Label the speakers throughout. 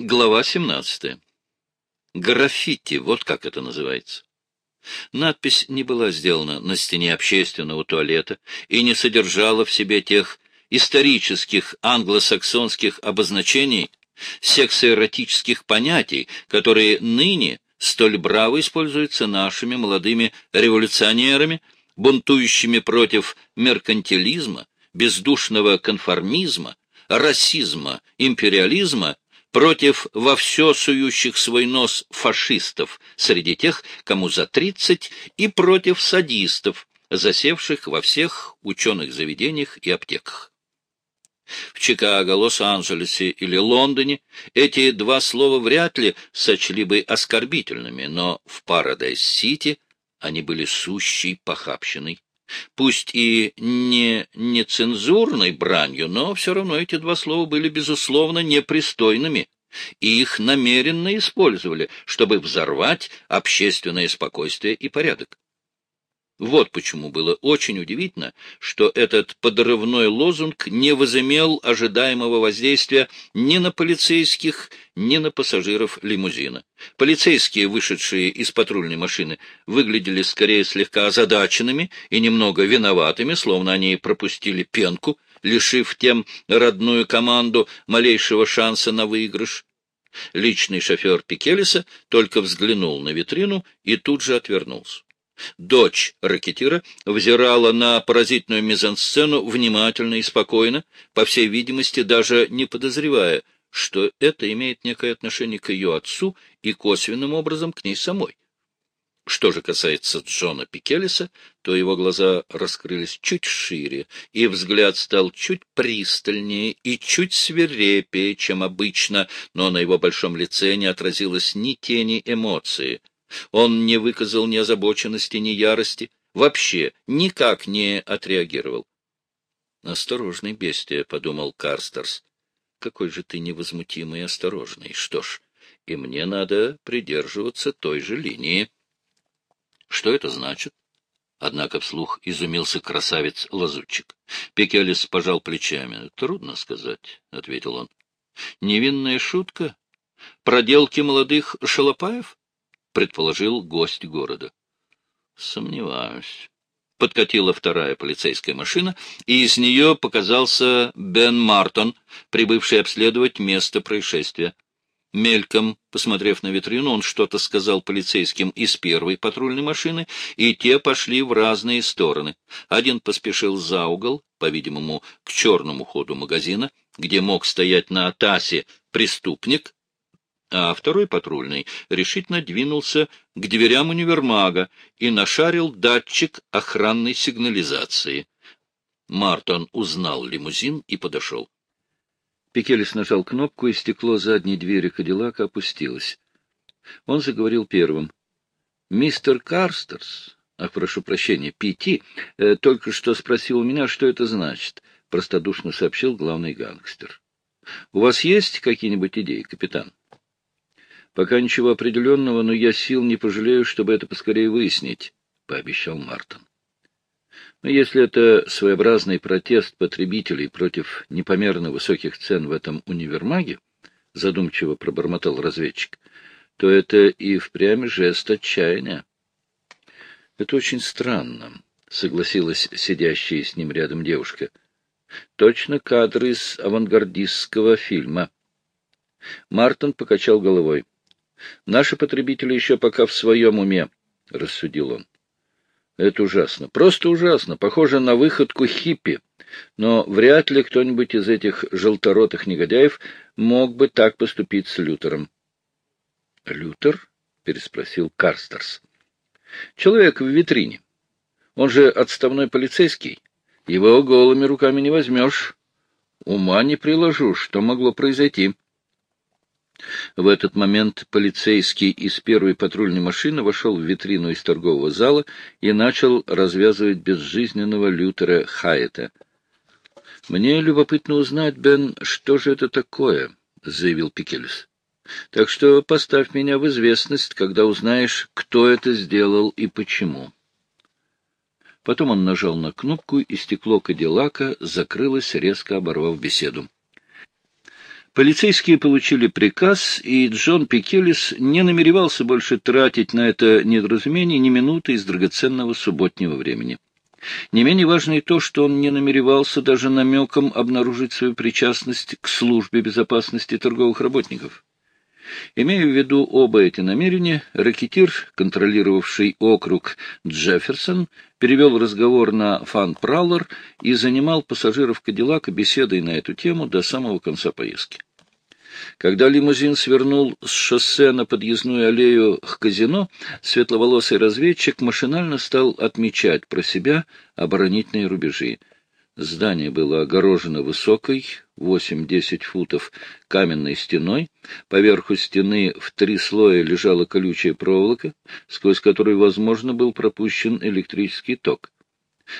Speaker 1: Глава 17. Граффити, вот как это называется. Надпись не была сделана на стене общественного туалета и не содержала в себе тех исторических англосаксонских обозначений, сексоэротических понятий, которые ныне столь браво используются нашими молодыми революционерами, бунтующими против меркантилизма, бездушного конформизма, расизма, империализма против во все сующих свой нос фашистов среди тех, кому за тридцать, и против садистов, засевших во всех ученых заведениях и аптеках. В Чикаго, Лос-Анджелесе или Лондоне эти два слова вряд ли сочли бы оскорбительными, но в Парадайз-Сити они были сущей похабщиной. Пусть и не нецензурной бранью, но все равно эти два слова были, безусловно, непристойными, и их намеренно использовали, чтобы взорвать общественное спокойствие и порядок. Вот почему было очень удивительно, что этот подрывной лозунг не возымел ожидаемого воздействия ни на полицейских, ни на пассажиров лимузина. Полицейские, вышедшие из патрульной машины, выглядели скорее слегка озадаченными и немного виноватыми, словно они пропустили пенку, лишив тем родную команду малейшего шанса на выигрыш. Личный шофер Пикелиса только взглянул на витрину и тут же отвернулся. Дочь ракетира взирала на поразительную мизансцену внимательно и спокойно, по всей видимости, даже не подозревая, что это имеет некое отношение к ее отцу и косвенным образом к ней самой. Что же касается Джона Пикелиса, то его глаза раскрылись чуть шире, и взгляд стал чуть пристальнее и чуть свирепее, чем обычно, но на его большом лице не отразилось ни тени эмоции — он не выказал ни озабоченности, ни ярости, вообще никак не отреагировал. «Осторожный бестия», — подумал Карстерс. «Какой же ты невозмутимый и осторожный. Что ж, и мне надо придерживаться той же линии». «Что это значит?» Однако вслух изумился красавец-лазутчик. Пекелис пожал плечами. — Трудно сказать, — ответил он. — Невинная шутка? Проделки молодых шалопаев? Предположил гость города. Сомневаюсь. Подкатила вторая полицейская машина, и из нее показался Бен Мартон, прибывший обследовать место происшествия. Мельком, посмотрев на витрину, он что-то сказал полицейским из первой патрульной машины, и те пошли в разные стороны. Один поспешил за угол, по-видимому, к черному ходу магазина, где мог стоять на Атасе преступник, а второй патрульный решительно двинулся к дверям универмага и нашарил датчик охранной сигнализации. Мартон узнал лимузин и подошел. Пикелис нажал кнопку, и стекло задней двери Кадиллака опустилось. Он заговорил первым. — Мистер Карстерс, ах, прошу прощения, Пяти, э, только что спросил у меня, что это значит, — простодушно сообщил главный гангстер. — У вас есть какие-нибудь идеи, капитан? Пока ничего определенного, но я сил не пожалею, чтобы это поскорее выяснить, — пообещал Мартин. Но если это своеобразный протест потребителей против непомерно высоких цен в этом универмаге, — задумчиво пробормотал разведчик, — то это и впрямь жест отчаяния. — Это очень странно, — согласилась сидящая с ним рядом девушка. — Точно кадр из авангардистского фильма. Мартин покачал головой. Наши потребители еще пока в своем уме, — рассудил он. Это ужасно, просто ужасно, похоже на выходку хиппи. Но вряд ли кто-нибудь из этих желторотых негодяев мог бы так поступить с Лютером. — Лютер? — переспросил Карстерс. — Человек в витрине. Он же отставной полицейский. Его голыми руками не возьмешь. Ума не приложу, что могло произойти. — в этот момент полицейский из первой патрульной машины вошел в витрину из торгового зала и начал развязывать безжизненного Лютера Хайета. — Мне любопытно узнать, Бен, что же это такое, — заявил Пикелес. — Так что поставь меня в известность, когда узнаешь, кто это сделал и почему. Потом он нажал на кнопку, и стекло Кадиллака закрылось, резко оборвав беседу.
Speaker 2: Полицейские получили приказ, и Джон Пикелис не намеревался больше тратить на это недоразумение ни минуты из драгоценного субботнего времени. Не менее важно и то, что он не намеревался даже намеком обнаружить свою причастность к службе безопасности торговых работников. Имея в виду оба эти намерения, ракетир, контролировавший округ Джефферсон, перевел разговор на Фан Праллер и занимал пассажиров Кадиллака беседой на эту тему до самого конца поездки. Когда лимузин свернул с шоссе на подъездную аллею к казино, светловолосый разведчик машинально стал отмечать про себя оборонительные рубежи. Здание было огорожено высокой, 8-10 футов, каменной стеной. Поверху стены в три слоя лежала колючая проволока, сквозь которую, возможно, был пропущен электрический ток.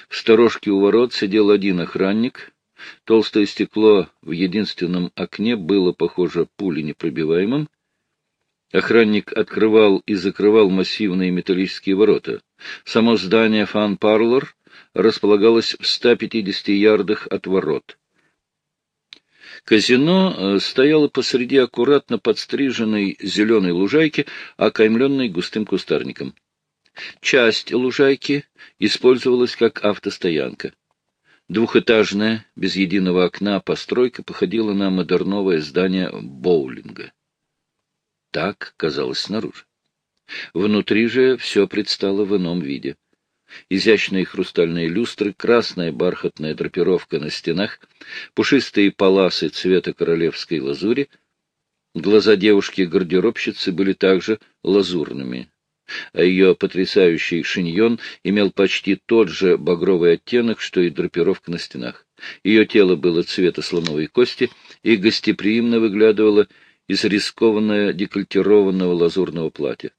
Speaker 2: В сторожке у ворот сидел один охранник. Толстое стекло в единственном окне было, похоже, пуленепробиваемым. Охранник открывал и закрывал массивные металлические ворота. Само здание фан-парлор располагалось в 150 ярдах от ворот. Казино э, стояло посреди аккуратно подстриженной зеленой лужайки, окаймленной густым кустарником. Часть лужайки использовалась как автостоянка. Двухэтажная, без единого окна постройка походила на модерновое здание боулинга. Так казалось снаружи. Внутри же все предстало в ином виде — изящные хрустальные люстры, красная бархатная драпировка на стенах, пушистые паласы цвета королевской лазури. Глаза девушки-гардеробщицы были также лазурными, а ее потрясающий шиньон имел почти тот же багровый оттенок, что и драпировка на стенах. Ее тело было цвета слоновой кости и гостеприимно выглядывало из рискованного декольтированного лазурного платья.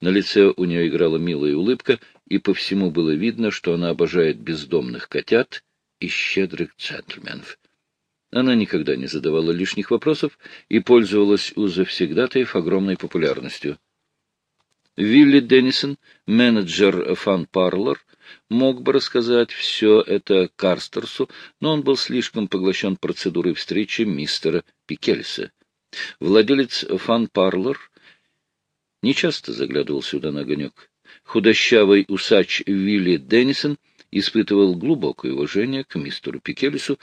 Speaker 2: На лице у нее играла милая улыбка, и по всему было видно, что она обожает бездомных котят и щедрых джентльменов. Она никогда не задавала лишних вопросов и пользовалась у завсегдатаев огромной популярностью. Вилли Деннисон, менеджер Фан Парлор, мог бы рассказать все это Карстерсу, но он был слишком поглощен процедурой встречи мистера Пикельса. Владелец Фан Парлор нечасто заглядывал сюда на огонек. Худощавый усач Вилли Деннисон испытывал глубокое уважение к мистеру Пикелису,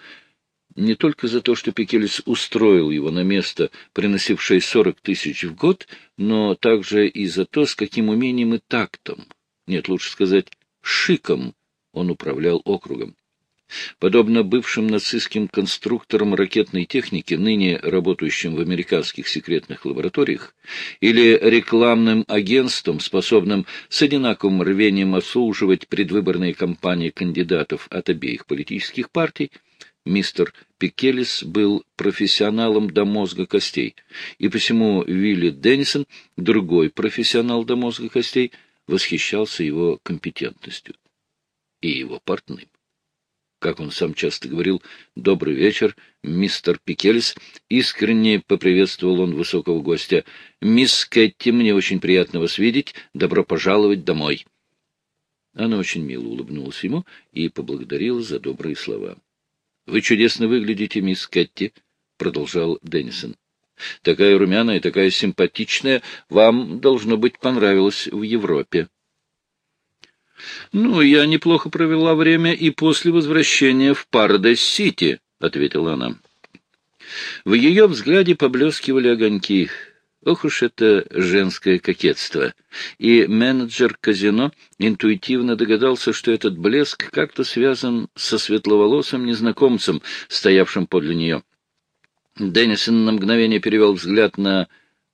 Speaker 2: не только за то, что Пикелис устроил его на место, приносившее сорок тысяч в год, но также и за то, с каким умением и тактом, нет, лучше сказать, шиком он управлял округом. Подобно бывшим нацистским конструкторам ракетной техники, ныне работающим в американских секретных лабораториях, или рекламным агентствам, способным с одинаковым рвением обслуживать предвыборные кампании кандидатов от обеих политических партий, мистер Пикелис был профессионалом до мозга костей, и посему Вилли Деннисон, другой профессионал до мозга костей, восхищался его компетентностью и его портным как он сам часто говорил, «Добрый вечер, мистер Пикельс». Искренне поприветствовал он высокого гостя. «Мисс Кэтти, мне очень приятно вас видеть. Добро пожаловать домой». Она очень мило улыбнулась ему и поблагодарила за добрые слова. — Вы чудесно выглядите, мисс Кэтти, — продолжал Деннисон. — Такая румяная, такая симпатичная. Вам, должно быть, понравилось в Европе. — Ну, я неплохо провела время и после возвращения в Парадайз-Сити, — ответила она. В ее взгляде поблескивали огоньки. Ох уж это женское кокетство. И менеджер казино интуитивно догадался, что этот блеск как-то связан со светловолосым незнакомцем, стоявшим подле нее. Деннисон на мгновение перевел взгляд на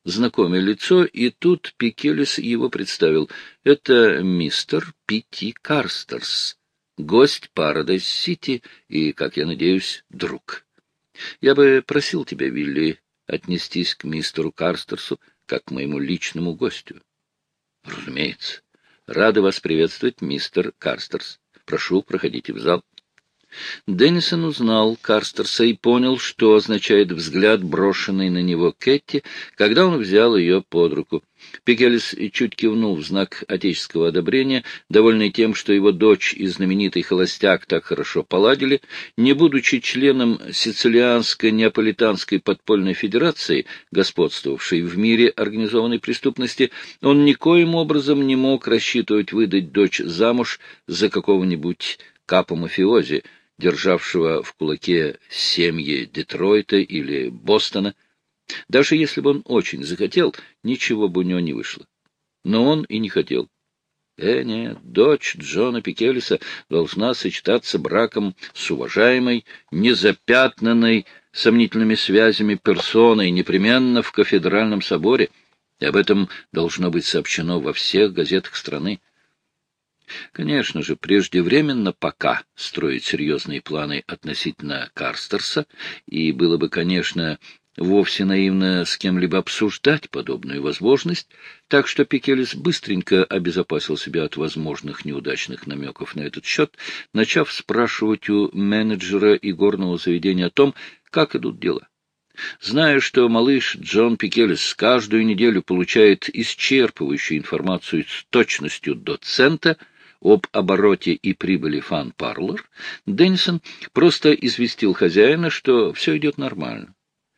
Speaker 2: знакомое лицо, и тут Пикелис его представил. Это мистер Питти Карстерс, гость Парадайз-Сити и, как я надеюсь, друг. Я бы просил тебя, Вилли, отнестись к мистеру Карстерсу как к моему личному гостю. — Разумеется. Рады вас приветствовать, мистер Карстерс. Прошу, проходите в зал. Деннисон узнал Карстерса и понял, что означает взгляд, брошенный на него Кэти, когда он взял ее под руку. Пикелес чуть кивнул в знак отеческого одобрения, довольный тем, что его дочь и знаменитый холостяк так хорошо поладили. Не будучи членом Сицилианской Неаполитанской подпольной федерации, господствовавшей в мире организованной преступности, он никоим образом не мог рассчитывать выдать дочь замуж за какого-нибудь капа-мафиози, державшего в кулаке семьи Детройта или Бостона. Даже если бы он очень захотел, ничего бы у него не вышло. Но он и не хотел. Э, нет, дочь Джона Пикелиса должна сочетаться браком с уважаемой, незапятнанной сомнительными связями персоной непременно в кафедральном соборе, и об этом должно быть сообщено во всех газетах страны. Конечно же, преждевременно пока строить серьезные планы относительно Карстерса, и было бы, конечно, вовсе наивно с кем-либо обсуждать подобную возможность, так что Пикелес быстренько обезопасил себя от возможных неудачных намеков на этот счет, начав спрашивать у менеджера игорного заведения о том, как идут дела. Зная, что малыш Джон Пикелес каждую неделю получает исчерпывающую информацию с точностью до цента, об обороте и прибыли Фан Парлор, Деннисон просто известил хозяина, что все идет нормально,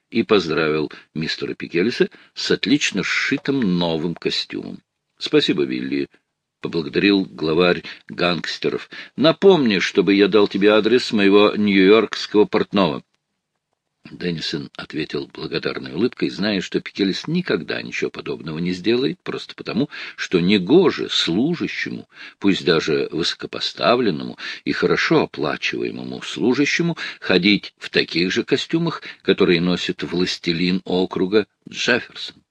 Speaker 2: и поздравил мистера Пикелиса с отлично сшитым новым костюмом. — Спасибо, Вилли, — поблагодарил главарь гангстеров. — Напомни, чтобы я дал тебе адрес моего нью-йоркского портного. Деннисон ответил благодарной улыбкой, зная, что Пикелес никогда ничего подобного не сделает, просто потому, что негоже служащему, пусть даже высокопоставленному и хорошо оплачиваемому служащему, ходить в таких же костюмах, которые носит властелин округа Джефферсон.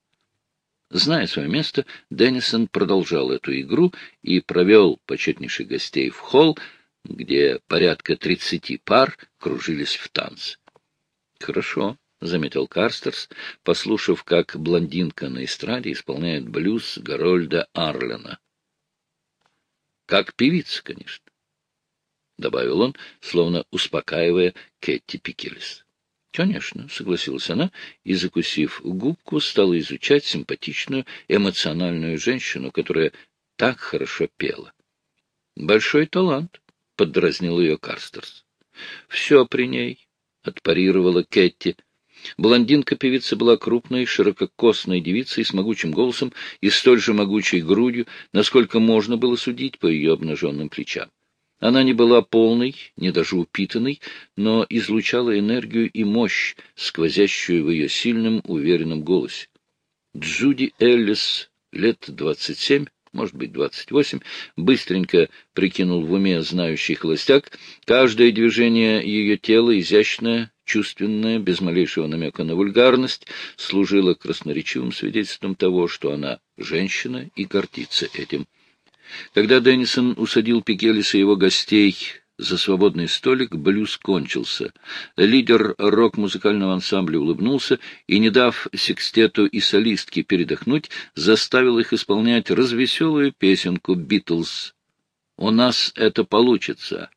Speaker 2: Зная свое место, Деннисон продолжал эту игру и провел почетнейших гостей в холл, где порядка тридцати пар кружились в танце. Хорошо, — заметил Карстерс, послушав, как блондинка на эстраде исполняет блюз Гарольда Арлена. — Как певица, конечно, — добавил он, словно успокаивая Кэти Пикелес. — Конечно, — согласилась она, и, закусив губку, стала изучать симпатичную, эмоциональную женщину, которая так хорошо пела. — Большой талант, — поддразнил ее Карстерс. — Все при ней — отпарировала Кэти. Блондинка-певица была крупной, ширококосной девицей с могучим голосом и столь же могучей грудью, насколько можно было судить по ее обнаженным плечам. Она не была полной, не даже упитанной, но излучала энергию и мощь, сквозящую в ее сильном, уверенном голосе. Джуди Эллис, лет двадцать семь, может быть, двадцать восемь, быстренько прикинул в уме знающий холостяк. Каждое движение ее тела, изящное, чувственное, без малейшего намека на вульгарность, служило красноречивым свидетельством того, что она женщина и гордится этим. Когда Деннисон усадил Пикелиса и его гостей за свободный столик блюз кончился. Лидер рок-музыкального ансамбля улыбнулся и, не дав секстету и солистке передохнуть, заставил их исполнять развеселую песенку «Битлз». «У нас это получится».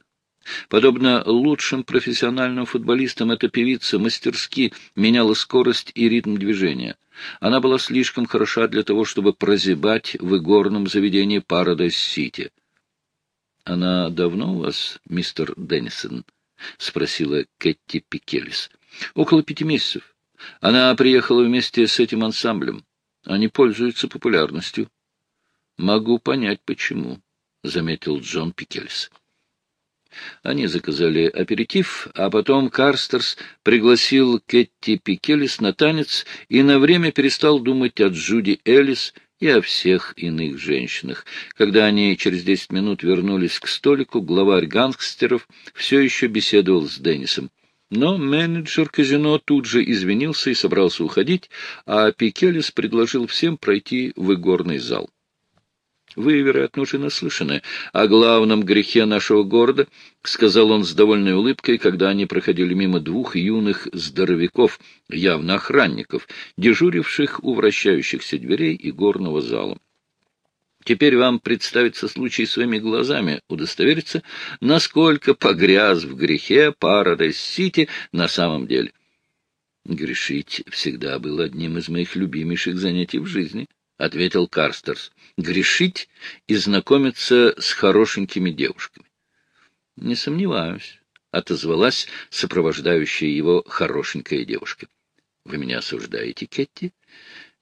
Speaker 2: Подобно лучшим профессиональным футболистам, эта певица мастерски меняла скорость и ритм движения. Она была слишком хороша для того, чтобы прозябать в игорном заведении Парадайз-Сити. — Она давно у вас, мистер Деннисон? — спросила Кэти Пикелис. — Около пяти месяцев. Она приехала вместе с этим ансамблем. Они пользуются популярностью. — Могу понять, почему, — заметил Джон Пикелис. Они заказали аперитив, а потом Карстерс пригласил Кэти Пикелис на танец и на время перестал думать о Джуди Эллис и о всех иных женщинах. Когда они через десять минут вернулись к столику, главарь гангстеров все еще беседовал с Деннисом. Но менеджер казино тут же извинился и собрался уходить, а Пикелис предложил всем пройти в игорный зал. Вы, вероятно, уже наслышаны о главном грехе нашего города, — сказал он с довольной улыбкой, когда они проходили мимо двух юных здоровяков, явно охранников, дежуривших у вращающихся дверей и горного зала. Теперь вам представится случай своими глазами удостовериться, насколько погряз в грехе Парадайз-Сити на самом деле. Грешить всегда было одним из моих любимейших занятий в жизни, — ответил Карстерс. Грешить и знакомиться с хорошенькими девушками. — Не сомневаюсь, — отозвалась сопровождающая его хорошенькая девушка. — Вы меня осуждаете, Кетти? —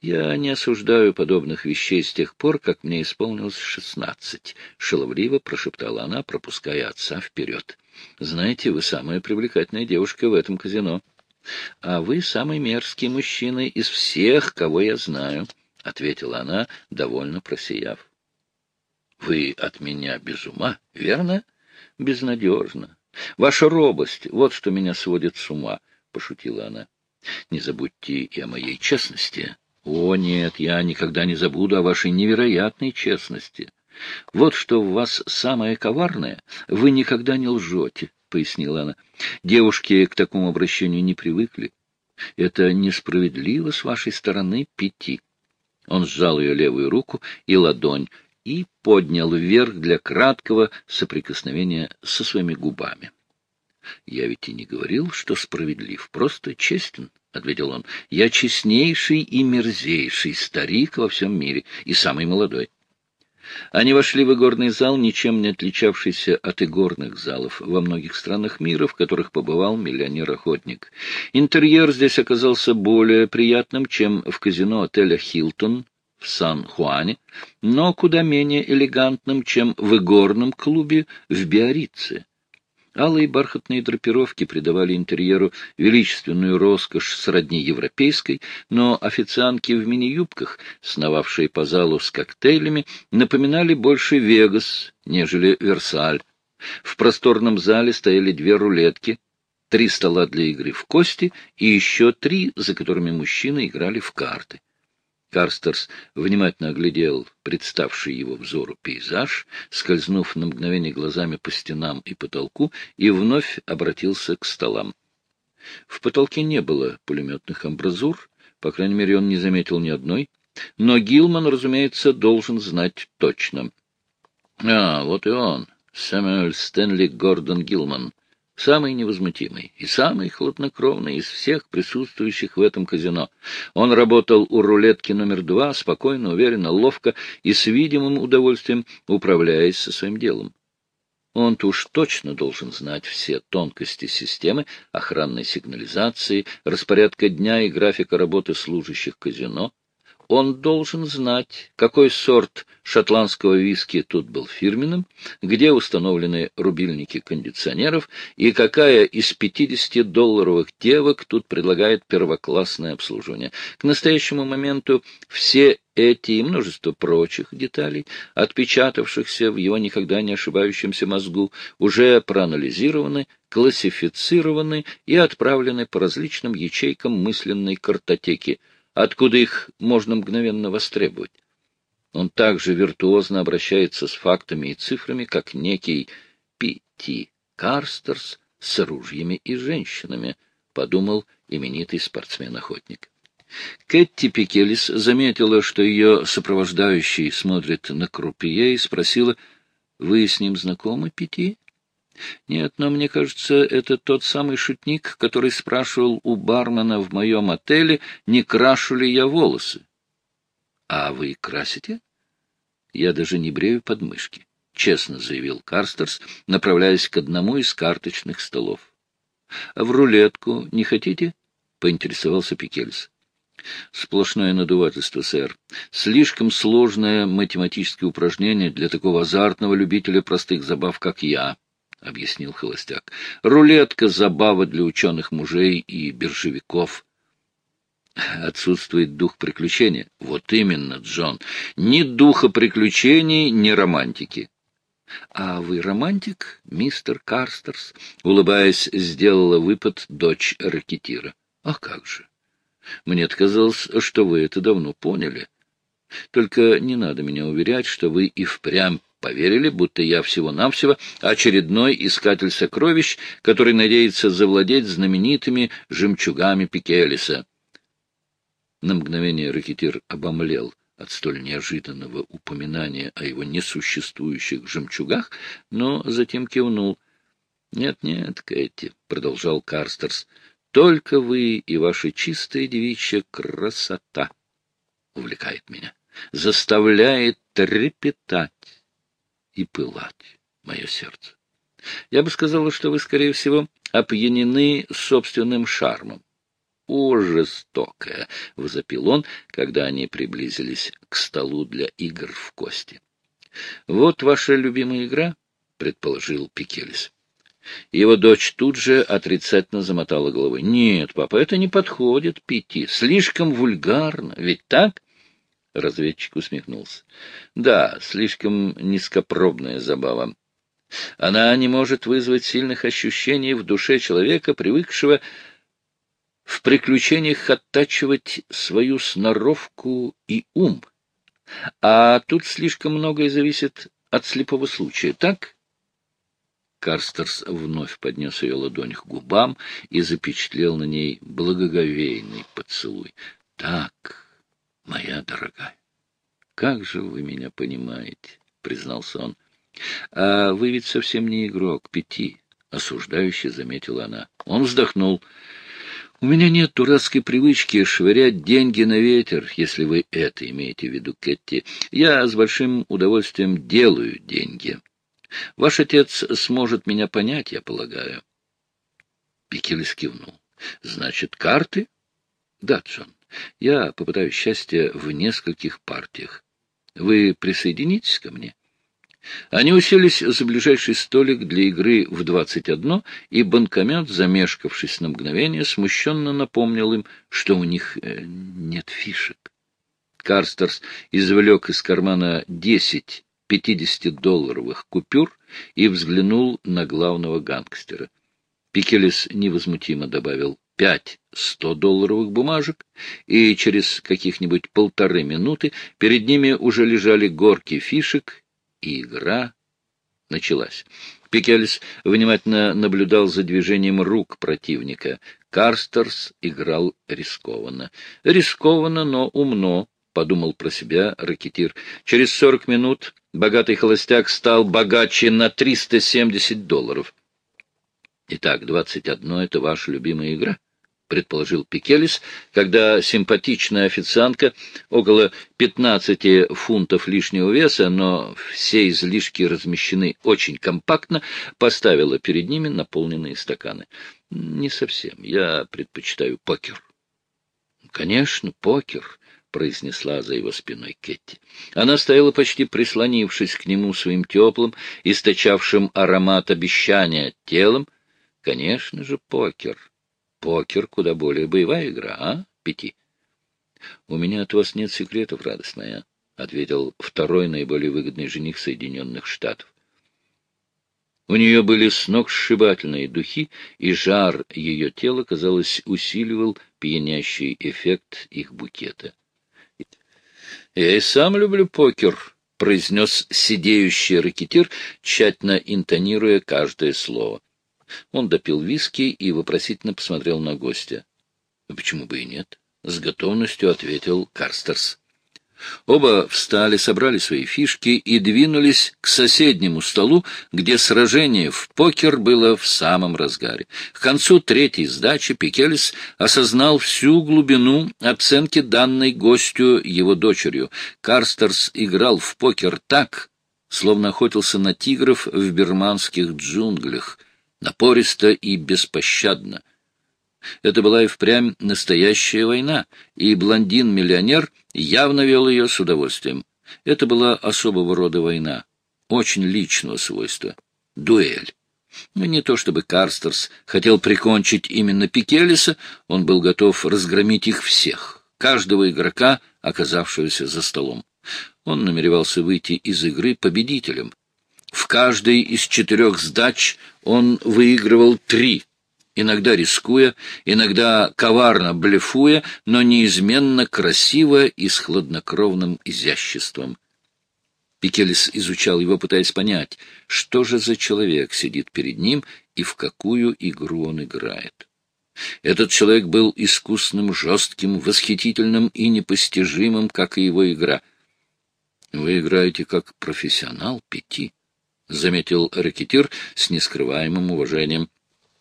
Speaker 2: я не осуждаю подобных вещей с тех пор, как мне исполнилось шестнадцать, — шаловливо прошептала она, пропуская отца вперед. — Знаете, вы самая привлекательная девушка в этом казино. — А вы самый мерзкий мужчина из всех, кого я знаю, — ответила она, довольно просияв. — Вы от меня без ума, верно? — Безнадежно. Ваша робость — вот что меня сводит с ума, — пошутила она. — Не забудьте и о моей честности. О, нет, я никогда не забуду о вашей невероятной честности. Вот что в вас самое коварное, вы никогда не лжете, — пояснила она. Девушки к такому обращению не привыкли. Это несправедливо с вашей стороны пяти. Он сжал ее левую руку и ладонь и поднял вверх для краткого соприкосновения со своими губами. Я ведь и не говорил, что справедлив, просто честен. — ответил он, — я честнейший и мерзейший старик во всем мире и самый молодой. Они вошли в игорный зал, ничем не отличавшийся от игорных залов во многих странах мира, в которых побывал миллионер-охотник. Интерьер здесь оказался более приятным, чем в казино отеля «Хилтон» в Сан-Хуане, но куда менее элегантным, чем в игорном клубе в Биорице. Алые бархатные драпировки придавали интерьеру величественную роскошь сродни европейской, но официантки в мини-юбках, сновавшие по залу с коктейлями, напоминали больше Вегас, нежели Версаль. В просторном зале стояли две рулетки, три стола для игры в кости и еще три, за которыми мужчины играли в карты. Карстерс внимательно оглядел представший его взору пейзаж, скользнув на мгновение глазами по стенам и потолку, и вновь обратился к столам. В потолке не было пулеметных амбразур, по крайней мере, он не заметил ни одной, но Гилман, разумеется, должен знать точно. А, вот и он, Сэмюэль Стэнли Гордон Гилман, самый невозмутимый и самый хладнокровный из всех присутствующих в этом казино. Он работал у рулетки номер два, спокойно, уверенно, ловко и с видимым удовольствием управляясь со своим делом. Он-то уж точно должен знать все тонкости системы охранной сигнализации, распорядка дня и графика работы служащих казино, он должен знать, какой сорт шотландского виски тут был фирменным, где установлены рубильники кондиционеров и какая из 50-долларовых девок тут предлагает первоклассное обслуживание. К настоящему моменту все эти и множество прочих деталей, отпечатавшихся в его никогда не ошибающемся мозгу, уже проанализированы, классифицированы и отправлены по различным ячейкам мысленной картотеки — откуда их можно мгновенно востребовать. Он также виртуозно обращается с фактами и цифрами, как некий Пи-Ти Карстерс с ружьями и женщинами, подумал именитый спортсмен-охотник. Кэтти Пикелис заметила, что ее сопровождающий смотрит на крупье и спросила, «Вы с ним знакомы, Пити?» Нет, но мне кажется, это тот самый шутник, который спрашивал у бармена в моем отеле, не крашу ли я волосы. А вы красите? Я даже не брею подмышки, — честно заявил Карстерс, направляясь к одному из карточных столов. — В рулетку не хотите? — поинтересовался Пикельс. — Сплошное надувательство, сэр. Слишком сложное математическое упражнение для такого азартного любителя простых забав, как я. — объяснил холостяк. — Рулетка — забава для ученых мужей и биржевиков. Отсутствует дух приключения. Вот именно, Джон. Ни духа приключений, ни романтики. — А вы романтик, мистер Карстерс? — улыбаясь, сделала выпад дочь ракетира. — А как же? Мне казалось, что вы это давно поняли. Только не надо меня уверять, что вы и впрямь поверили, будто я всего-навсего очередной искатель сокровищ, который надеется завладеть знаменитыми жемчугами Пикелиса. На мгновение ракетир обомлел от столь неожиданного упоминания о его несуществующих жемчугах, но затем кивнул. «Нет, — Нет-нет, Кэти, — продолжал Карстерс, — только вы и ваша чистая девичья красота увлекает меня, заставляет трепетать и пылать мое сердце. Я бы сказала, что вы, скорее всего, опьянены собственным шармом. «О, жестокая!» — возопил он, когда они приблизились к столу для игр в кости. «Вот ваша любимая игра», — предположил Пикелис. Его дочь тут же отрицательно замотала головой. «Нет, папа, это не подходит пяти. Слишком вульгарно. Ведь так?» Разведчик усмехнулся. «Да, слишком низкопробная забава. Она не может вызвать сильных ощущений в душе человека, привыкшего в приключениях оттачивать свою сноровку и ум. А тут слишком многое зависит от слепого случая, так? Карстерс вновь поднес ее ладонь к губам и запечатлел на ней благоговейный поцелуй. — Так, моя дорогая, как же вы меня понимаете, — признался он. — А вы ведь совсем не игрок, пяти, — осуждающе заметила она. Он вздохнул. — у меня нет дурацкой привычки швырять деньги на ветер, если вы это имеете в виду, Кэти. Я с большим удовольствием делаю деньги. Ваш отец сможет меня понять, я полагаю. Пикелес кивнул. Значит, карты? Да, Джон. Я попытаюсь счастье в нескольких партиях. Вы присоединитесь ко мне? Они уселись за ближайший столик для игры в двадцать одно, и банкомет, замешкавшись на мгновение, смущенно напомнил им, что у них э, нет фишек. Карстерс извлек из кармана десять пятидесятидолларовых купюр и взглянул на главного гангстера. Пикелес невозмутимо добавил пять сто-долларовых бумажек, и через каких-нибудь полторы минуты перед ними уже лежали горки фишек и игра началась. Пикельс внимательно наблюдал за движением рук противника. Карстерс играл рискованно. Рискованно, но умно, — подумал про себя ракетир. Через сорок минут богатый холостяк стал богаче на триста семьдесят долларов. Итак, двадцать одно — это ваша любимая игра? Предположил Пикелис, когда симпатичная официантка, около 15 фунтов лишнего веса, но все излишки размещены очень компактно, поставила перед ними наполненные стаканы. Не совсем. Я предпочитаю покер. Конечно, покер, произнесла за его спиной Кетти. Она стояла почти прислонившись к нему своим теплым, источавшим аромат обещания телом. Конечно же, покер. Покер куда более боевая игра, а, Пяти? — У меня от вас нет секретов, радость моя, — ответил второй наиболее выгодный жених Соединенных Штатов. У нее были сногсшибательные духи, и жар ее тела, казалось, усиливал пьянящий эффект их букета. — Я и сам люблю покер, — произнес сидеющий ракетир, тщательно интонируя каждое слово. Он допил виски и вопросительно посмотрел на гостя. — Почему бы и нет? — с готовностью ответил Карстерс. Оба встали, собрали свои фишки и двинулись к соседнему столу, где сражение в покер было в самом разгаре. К концу третьей сдачи Пикелис осознал всю глубину оценки данной гостю его дочерью. Карстерс играл в покер так, словно охотился на тигров в бирманских джунглях — напористо и беспощадно. Это была и впрямь настоящая война, и блондин-миллионер явно вел ее с удовольствием. Это была особого рода война, очень личного свойства. Дуэль. Но не то чтобы Карстерс хотел прикончить именно Пикелиса, он был готов разгромить их всех, каждого игрока, оказавшегося за столом. Он намеревался выйти из игры победителем, в каждой из четырех сдач он выигрывал три, иногда рискуя, иногда коварно блефуя, но неизменно красиво и с хладнокровным изяществом. Пикелис изучал его, пытаясь понять, что же за человек сидит перед ним и в какую игру он играет. Этот человек был искусным, жестким, восхитительным и непостижимым, как и его игра. Вы играете как профессионал пяти, — заметил ракетир с нескрываемым уважением.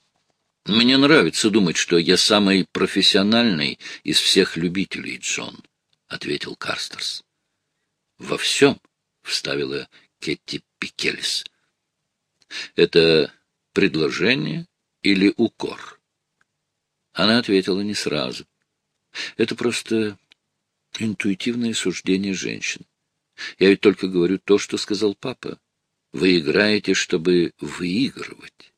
Speaker 2: — Мне нравится думать, что я самый профессиональный из всех любителей, Джон, — ответил Карстерс. — Во всем, — вставила Кетти Пикелис. — Это предложение или укор? Она ответила не сразу. Это просто интуитивное суждение женщин. Я ведь только говорю то, что сказал папа. Вы играете, чтобы выигрывать.